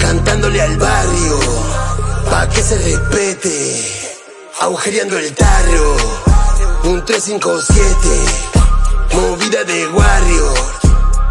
cantándole al barrio, pa' que se respete, agujereando el tarro, un 357, movida de warrior,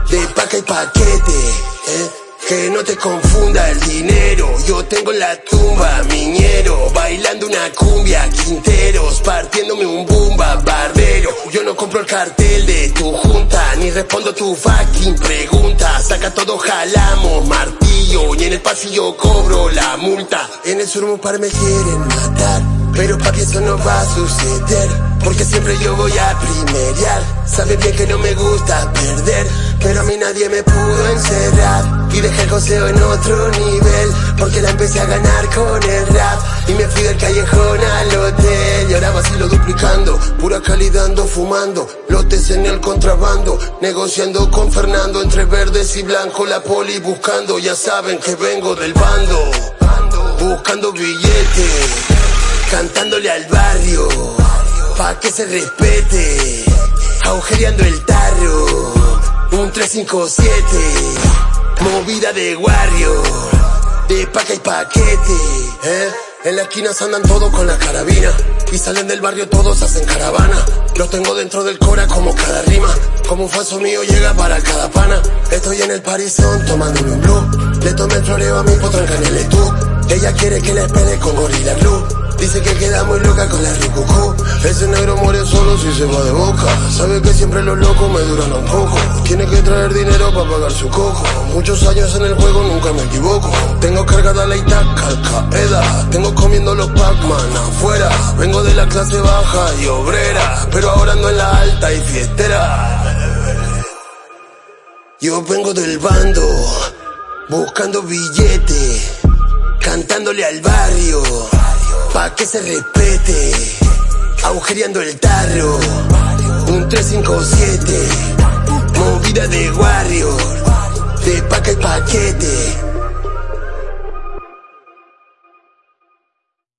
de paca y paquete. Eh, que no te confunda el dinero, yo tengo la tumba, miñero, bailando una cumbia, quinteros, partiéndome un bumba, barbero, yo no compro el cartel de tu junta, ni respondo tu fucking pregunta. Saca todo, jalamos martillo, y en el pasillo cobro la multa. En el sur par me quieren matar, pero papi eso no va a suceder, porque siempre yo voy a primeriar. Sabe bien que no me gusta perder, pero a mí nadie me pudo encerrar. Y dejé el joseo en otro nivel, porque la empecé a ganar con el rap. Y me fui pura calidad ando fumando, lotes en el contrabando, negociando con Fernando entre verdes y blanco, la poli buscando, ya saben que vengo del bando, buscando billetes, cantándole al barrio, pa' que se respete, agujereando el tarro, un 357. Movida de Warrior, de paca y paquete, ¿eh? En la esquina se andan todos con la carabina y salen del barrio todos hacen caravana. Lo tengo dentro del cora como cada rima, como un falso mío llega para cada pana. Estoy en el parizón tomándome un blue, le tomé el floreo a mi potranca el tú. Ella quiere que le espere con gorila blue. Dice que queda muy loca con la ricucú Ese negro muere solo si se va de boca. Sabe que siempre los locos me duran un poco. Tiene que traer dinero para pagar su cojo Muchos años en el juego, nunca me equivoco. Tengo cargada la Itaca, Al Tengo comiendo los Pac-Man afuera. Vengo de la clase baja y obrera. Pero ahora ando en la alta y fiestera. Yo vengo del bando Buscando billete Cantándole al barrio pa' que se respete. Agujereando el tarro, un 357. Movida de Warrior, de paca y paquete.